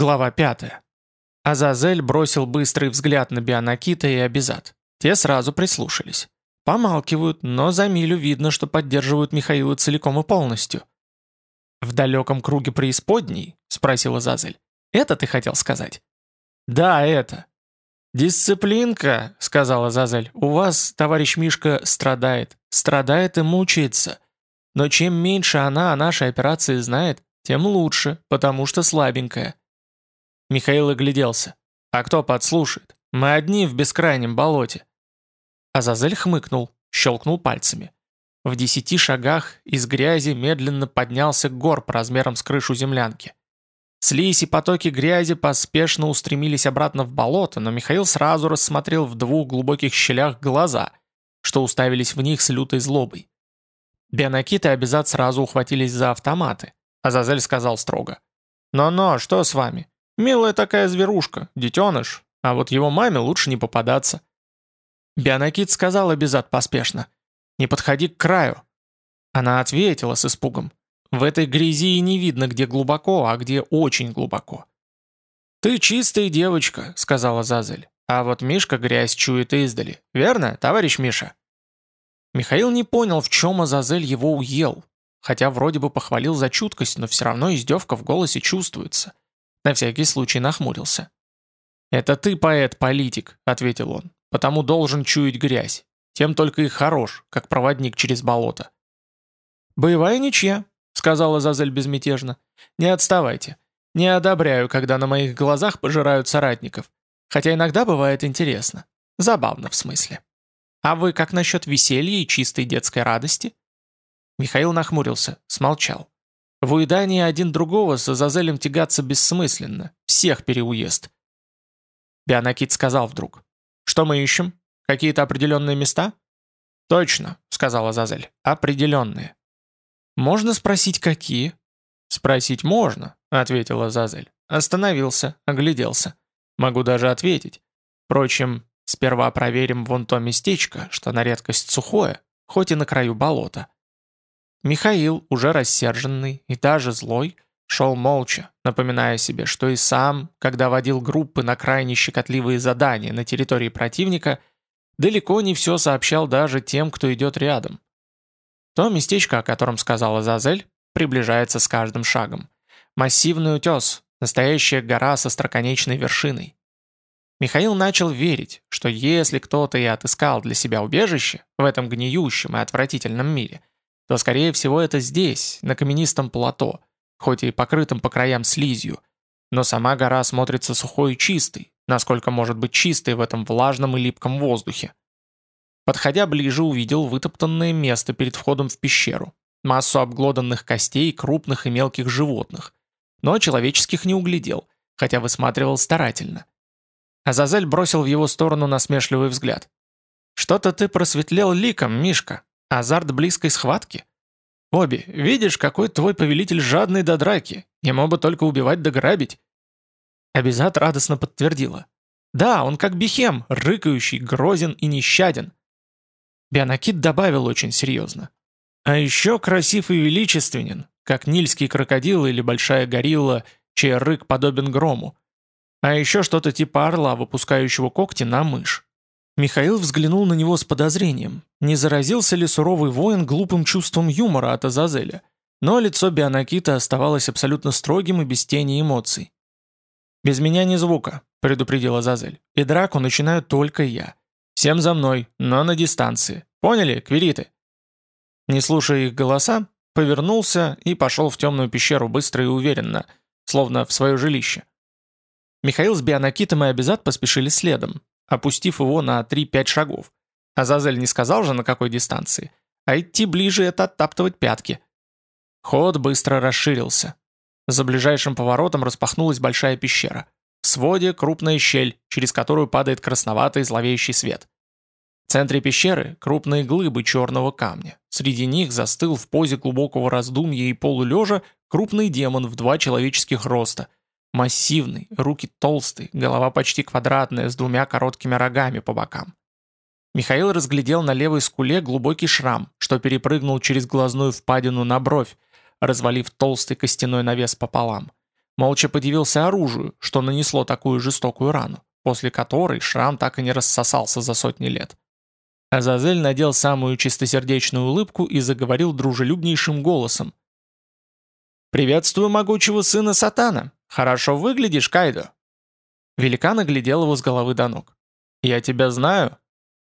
Глава 5. Азазель бросил быстрый взгляд на Бионакита и Абизат. Те сразу прислушались. Помалкивают, но за милю видно, что поддерживают Михаила целиком и полностью. «В далеком круге преисподней?» — спросил Азазель. «Это ты хотел сказать?» «Да, это». «Дисциплинка», — сказал Азазель. «У вас, товарищ Мишка, страдает. Страдает и мучается. Но чем меньше она о нашей операции знает, тем лучше, потому что слабенькая. Михаил огляделся. «А кто подслушает? Мы одни в бескрайнем болоте». Азазель хмыкнул, щелкнул пальцами. В десяти шагах из грязи медленно поднялся горб размером с крышу землянки. Слизь и потоки грязи поспешно устремились обратно в болото, но Михаил сразу рассмотрел в двух глубоких щелях глаза, что уставились в них с лютой злобой. Бенакит и Абизат сразу ухватились за автоматы. Азазель сказал строго. «Но-но, что с вами? Милая такая зверушка, детеныш, а вот его маме лучше не попадаться. Бионакит сказала Безат поспешно. «Не подходи к краю». Она ответила с испугом. «В этой грязи и не видно, где глубоко, а где очень глубоко». «Ты чистая девочка», — сказала Зазель. «А вот Мишка грязь чует издали. Верно, товарищ Миша?» Михаил не понял, в чем Азазель его уел. Хотя вроде бы похвалил за чуткость, но все равно издевка в голосе чувствуется. На всякий случай нахмурился. «Это ты поэт-политик», — ответил он, — «потому должен чуять грязь. Тем только и хорош, как проводник через болото». «Боевая ничья», — сказала Зазель безмятежно. «Не отставайте. Не одобряю, когда на моих глазах пожирают соратников. Хотя иногда бывает интересно. Забавно в смысле. А вы как насчет веселья и чистой детской радости?» Михаил нахмурился, смолчал. В уедании один другого с Азазелем тягаться бессмысленно. Всех переуест. Бионакит сказал вдруг. «Что мы ищем? Какие-то определенные места?» «Точно», — сказал Азазель. «Определенные». «Можно спросить, какие?» «Спросить можно», — ответил Азазель. Остановился, огляделся. «Могу даже ответить. Впрочем, сперва проверим вон то местечко, что на редкость сухое, хоть и на краю болота». Михаил, уже рассерженный и даже злой, шел молча, напоминая себе, что и сам, когда водил группы на крайне щекотливые задания на территории противника, далеко не все сообщал даже тем, кто идет рядом. То местечко, о котором сказала Зазель, приближается с каждым шагом. Массивный утес, настоящая гора со строконечной вершиной. Михаил начал верить, что если кто-то и отыскал для себя убежище в этом гниющем и отвратительном мире – то, скорее всего, это здесь, на каменистом плато, хоть и покрытом по краям слизью, но сама гора смотрится сухой и чистой, насколько может быть чистой в этом влажном и липком воздухе. Подходя ближе, увидел вытоптанное место перед входом в пещеру, массу обглоданных костей крупных и мелких животных, но человеческих не углядел, хотя высматривал старательно. Азазель бросил в его сторону насмешливый взгляд. «Что-то ты просветлел ликом, Мишка», Азарт близкой схватки? Обе, видишь, какой твой повелитель жадный до драки. Ему бы только убивать да грабить. Абизат радостно подтвердила. Да, он как бихем, рыкающий, грозен и нещаден. Бионакит добавил очень серьезно. А еще красив и величественен, как нильский крокодил или большая горилла, чей рык подобен грому. А еще что-то типа орла, выпускающего когти на мышь. Михаил взглянул на него с подозрением. Не заразился ли суровый воин глупым чувством юмора от Азазеля? Но лицо Бионакита оставалось абсолютно строгим и без тени эмоций. «Без меня ни звука», — предупредил Азазель. «И драку начинаю только я. Всем за мной, но на дистанции. Поняли, квириты?» Не слушая их голоса, повернулся и пошел в темную пещеру быстро и уверенно, словно в свое жилище. Михаил с Бионакитом и Абизат поспешили следом, опустив его на 3-5 шагов. Азазель не сказал же, на какой дистанции. А идти ближе — это оттаптывать пятки. Ход быстро расширился. За ближайшим поворотом распахнулась большая пещера. В своде крупная щель, через которую падает красноватый зловещий свет. В центре пещеры крупные глыбы черного камня. Среди них застыл в позе глубокого раздумья и полулежа крупный демон в два человеческих роста — Массивный, руки толстые, голова почти квадратная, с двумя короткими рогами по бокам. Михаил разглядел на левой скуле глубокий шрам, что перепрыгнул через глазную впадину на бровь, развалив толстый костяной навес пополам. молча подивился оружию, что нанесло такую жестокую рану, после которой шрам так и не рассосался за сотни лет. Азазель надел самую чистосердечную улыбку и заговорил дружелюбнейшим голосом. «Приветствую могучего сына Сатана! Хорошо выглядишь, Кайдо!» Великан оглядел его с головы до ног. «Я тебя знаю?»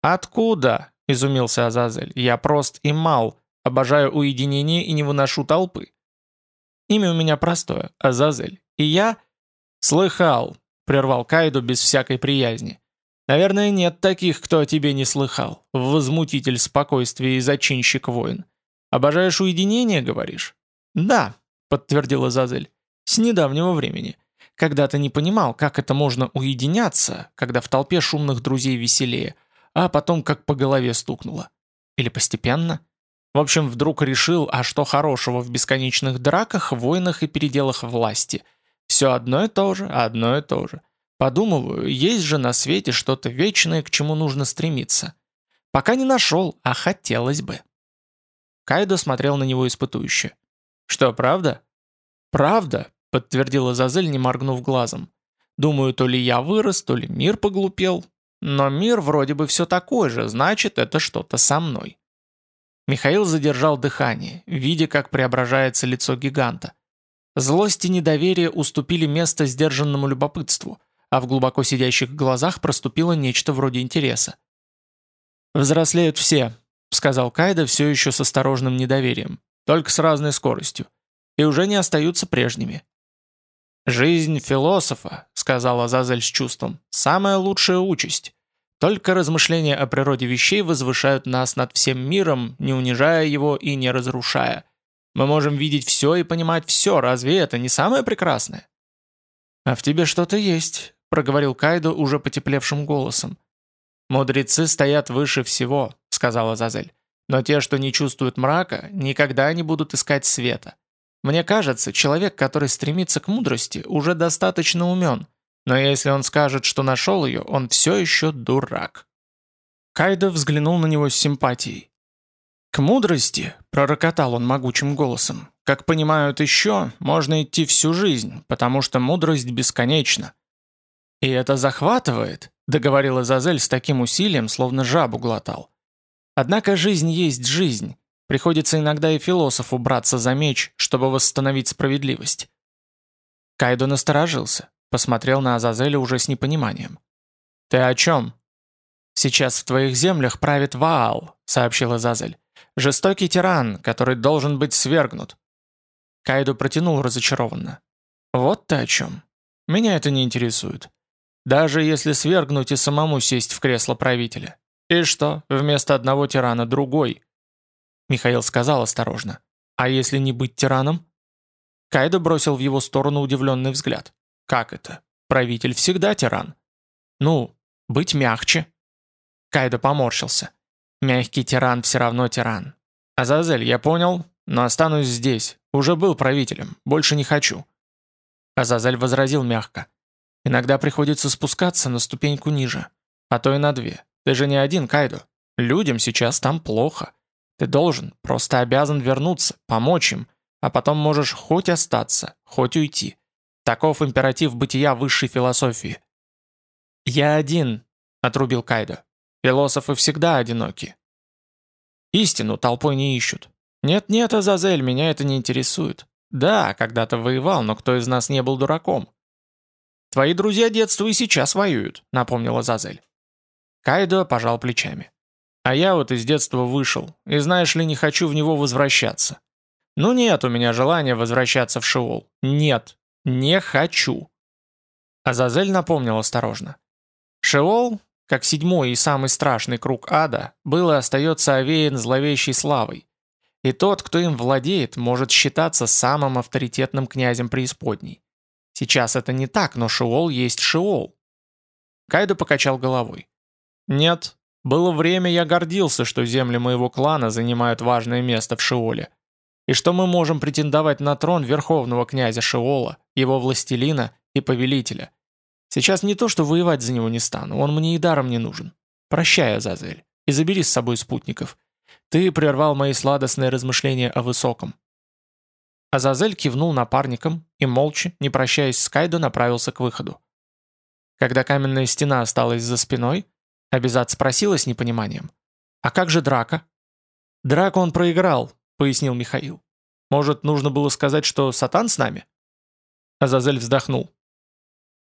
«Откуда?» — изумился Азазель. «Я прост и мал, обожаю уединение и не выношу толпы. Имя у меня простое — Азазель. И я...» «Слыхал», — прервал Кайду без всякой приязни. «Наверное, нет таких, кто о тебе не слыхал. Возмутитель спокойствия и зачинщик войн. Обожаешь уединение, говоришь?» «Да», — подтвердил Азазель. «С недавнего времени. Когда ты не понимал, как это можно уединяться, когда в толпе шумных друзей веселее, а потом как по голове стукнуло. Или постепенно?» В общем, вдруг решил, а что хорошего в бесконечных драках, войнах и переделах власти. Все одно и то же, одно и то же. Подумываю, есть же на свете что-то вечное, к чему нужно стремиться. Пока не нашел, а хотелось бы. Кайдо смотрел на него испытующе. «Что, правда?» «Правда», — подтвердила Зазель, не моргнув глазом. «Думаю, то ли я вырос, то ли мир поглупел. Но мир вроде бы все такой же, значит, это что-то со мной». Михаил задержал дыхание, видя, как преображается лицо гиганта. Злость и недоверие уступили место сдержанному любопытству, а в глубоко сидящих глазах проступило нечто вроде интереса. «Взрослеют все», — сказал Кайда все еще с осторожным недоверием, только с разной скоростью, и уже не остаются прежними. «Жизнь философа», — сказала Азазель с чувством, — «самая лучшая участь. Только размышления о природе вещей возвышают нас над всем миром, не унижая его и не разрушая. Мы можем видеть все и понимать все, разве это не самое прекрасное? «А в тебе что-то есть», — проговорил Кайдо уже потеплевшим голосом. «Мудрецы стоят выше всего», — сказала Зазель. «Но те, что не чувствуют мрака, никогда не будут искать света. Мне кажется, человек, который стремится к мудрости, уже достаточно умен, но если он скажет, что нашел ее, он все еще дурак. Кайдо взглянул на него с симпатией. «К мудрости», — пророкотал он могучим голосом, «как понимают еще, можно идти всю жизнь, потому что мудрость бесконечна». «И это захватывает», — договорила Зазель с таким усилием, словно жабу глотал. «Однако жизнь есть жизнь. Приходится иногда и философу браться за меч, чтобы восстановить справедливость». Кайдо насторожился. Посмотрел на Азазеля уже с непониманием. «Ты о чем?» «Сейчас в твоих землях правит Ваал», — сообщил Азазель. «Жестокий тиран, который должен быть свергнут». Кайду протянул разочарованно. «Вот ты о чем. Меня это не интересует. Даже если свергнуть и самому сесть в кресло правителя. И что, вместо одного тирана другой?» Михаил сказал осторожно. «А если не быть тираном?» Кайдо бросил в его сторону удивленный взгляд. «Как это? Правитель всегда тиран». «Ну, быть мягче». Кайдо поморщился. «Мягкий тиран все равно тиран. Азазель, я понял, но останусь здесь. Уже был правителем, больше не хочу». Азазель возразил мягко. «Иногда приходится спускаться на ступеньку ниже, а то и на две. Ты же не один, Кайдо. Людям сейчас там плохо. Ты должен, просто обязан вернуться, помочь им, а потом можешь хоть остаться, хоть уйти. Таков императив бытия высшей философии. «Я один», — отрубил Кайдо. «Философы всегда одиноки». «Истину толпой не ищут. Нет-нет, Азазель, меня это не интересует. Да, когда-то воевал, но кто из нас не был дураком?» «Твои друзья детства и сейчас воюют», — напомнила Азазель. Кайдо пожал плечами. «А я вот из детства вышел, и знаешь ли, не хочу в него возвращаться. Ну нет у меня желания возвращаться в Шиол. Нет, «Не хочу». Азазель напомнил осторожно. Шеол, как седьмой и самый страшный круг ада, был и остается овеян зловещей славой. И тот, кто им владеет, может считаться самым авторитетным князем преисподней. Сейчас это не так, но Шеол есть Шеол. Кайдо покачал головой. «Нет, было время, я гордился, что земли моего клана занимают важное место в Шеоле и что мы можем претендовать на трон верховного князя Шиола, его властелина и повелителя. Сейчас не то, что воевать за него не стану, он мне и даром не нужен. Прощай, Азазель, и забери с собой спутников. Ты прервал мои сладостные размышления о высоком. Азазель кивнул напарником и, молча, не прощаясь с Кайдо, направился к выходу. Когда каменная стена осталась за спиной, Абизад спросила с непониманием. «А как же драка?» «Драку он проиграл», — пояснил Михаил. «Может, нужно было сказать, что сатан с нами?» Азазель вздохнул.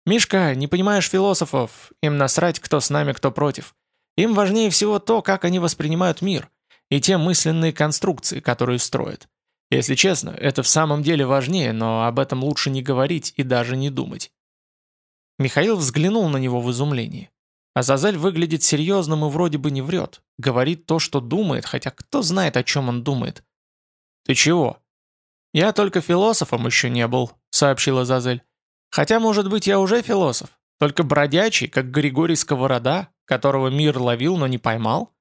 «Мишка, не понимаешь философов, им насрать, кто с нами, кто против. Им важнее всего то, как они воспринимают мир, и те мысленные конструкции, которые строят. Если честно, это в самом деле важнее, но об этом лучше не говорить и даже не думать». Михаил взглянул на него в изумлении. Азазель выглядит серьезным и вроде бы не врет. Говорит то, что думает, хотя кто знает, о чем он думает. «Ты чего?» «Я только философом еще не был», — сообщила Азазель. «Хотя, может быть, я уже философ, только бродячий, как Григорий Сковорода, которого мир ловил, но не поймал».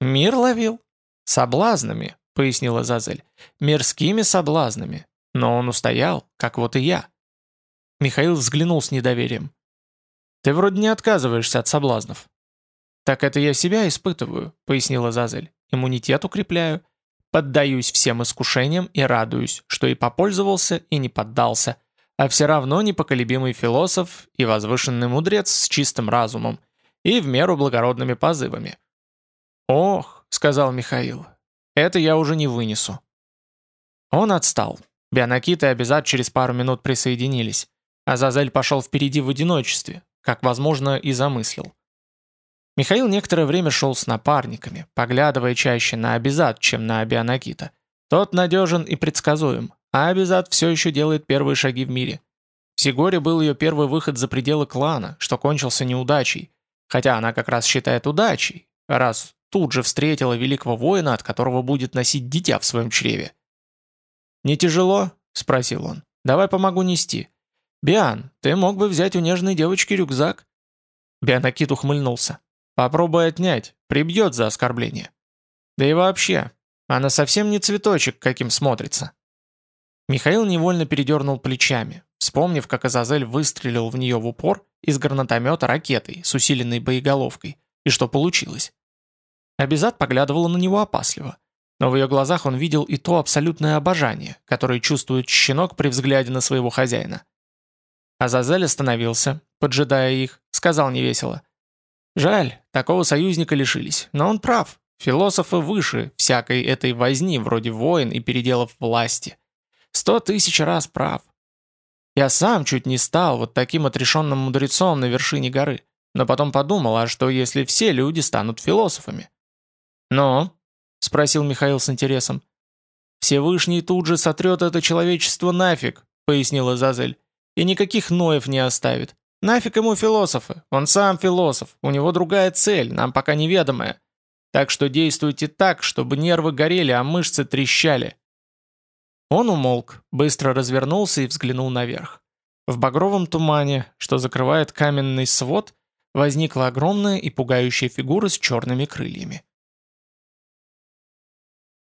«Мир ловил?» «Соблазнами», — пояснила Зазель. «Мирскими соблазнами. Но он устоял, как вот и я». Михаил взглянул с недоверием. Ты вроде не отказываешься от соблазнов». «Так это я себя испытываю», — пояснила Зазель. «Иммунитет укрепляю, поддаюсь всем искушениям и радуюсь, что и попользовался, и не поддался, а все равно непоколебимый философ и возвышенный мудрец с чистым разумом и в меру благородными позывами». «Ох», — сказал Михаил, — «это я уже не вынесу». Он отстал. Бионакит и Абизад через пару минут присоединились. Азазель пошел впереди в одиночестве, как, возможно, и замыслил. Михаил некоторое время шел с напарниками, поглядывая чаще на Абизад, чем на Абианакита. Тот надежен и предсказуем, а Абизад все еще делает первые шаги в мире. В Сигоре был ее первый выход за пределы клана, что кончился неудачей, хотя она как раз считает удачей, раз тут же встретила великого воина, от которого будет носить дитя в своем чреве. «Не тяжело?» — спросил он. «Давай помогу нести. «Биан, ты мог бы взять у нежной девочки рюкзак?» Бианакит ухмыльнулся. «Попробуй отнять, прибьет за оскорбление». «Да и вообще, она совсем не цветочек, каким смотрится». Михаил невольно передернул плечами, вспомнив, как Азазель выстрелил в нее в упор из гранатомета ракетой с усиленной боеголовкой, и что получилось. Абизад поглядывала на него опасливо, но в ее глазах он видел и то абсолютное обожание, которое чувствует щенок при взгляде на своего хозяина. Азазель остановился, поджидая их, сказал невесело. «Жаль, такого союзника лишились, но он прав. Философы выше всякой этой возни, вроде войн и переделов власти. Сто тысяч раз прав. Я сам чуть не стал вот таким отрешенным мудрецом на вершине горы, но потом подумал, а что если все люди станут философами? «Но?» — спросил Михаил с интересом. «Всевышний тут же сотрет это человечество нафиг», — пояснила Зазель. И никаких Ноев не оставит. Нафиг ему философы, он сам философ, у него другая цель, нам пока неведомая. Так что действуйте так, чтобы нервы горели, а мышцы трещали». Он умолк, быстро развернулся и взглянул наверх. В багровом тумане, что закрывает каменный свод, возникла огромная и пугающая фигура с черными крыльями.